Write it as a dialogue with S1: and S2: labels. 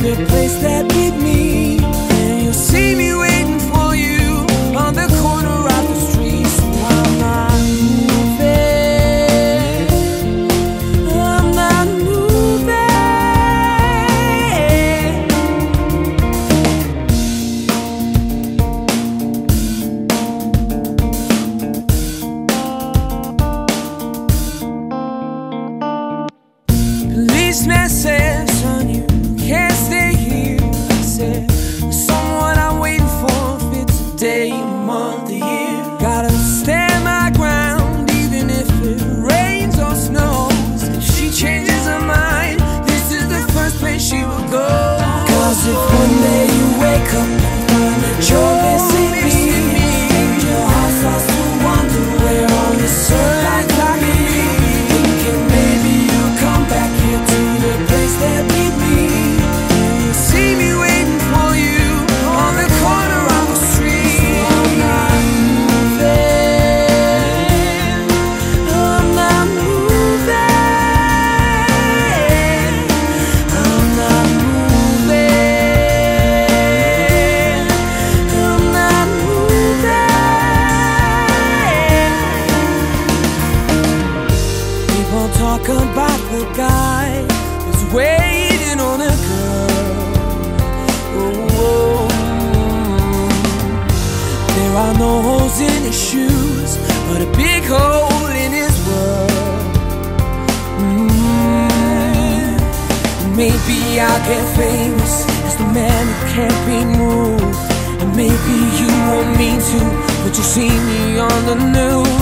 S1: the place that Cause if one day you wake up and find that you're the guy who's waiting on a girl. Oh, there are no holes in his shoes, but a big hole in his world. Mm. Maybe I'll get famous as the man who can't be moved. And maybe you won't mean to, but you see me on the news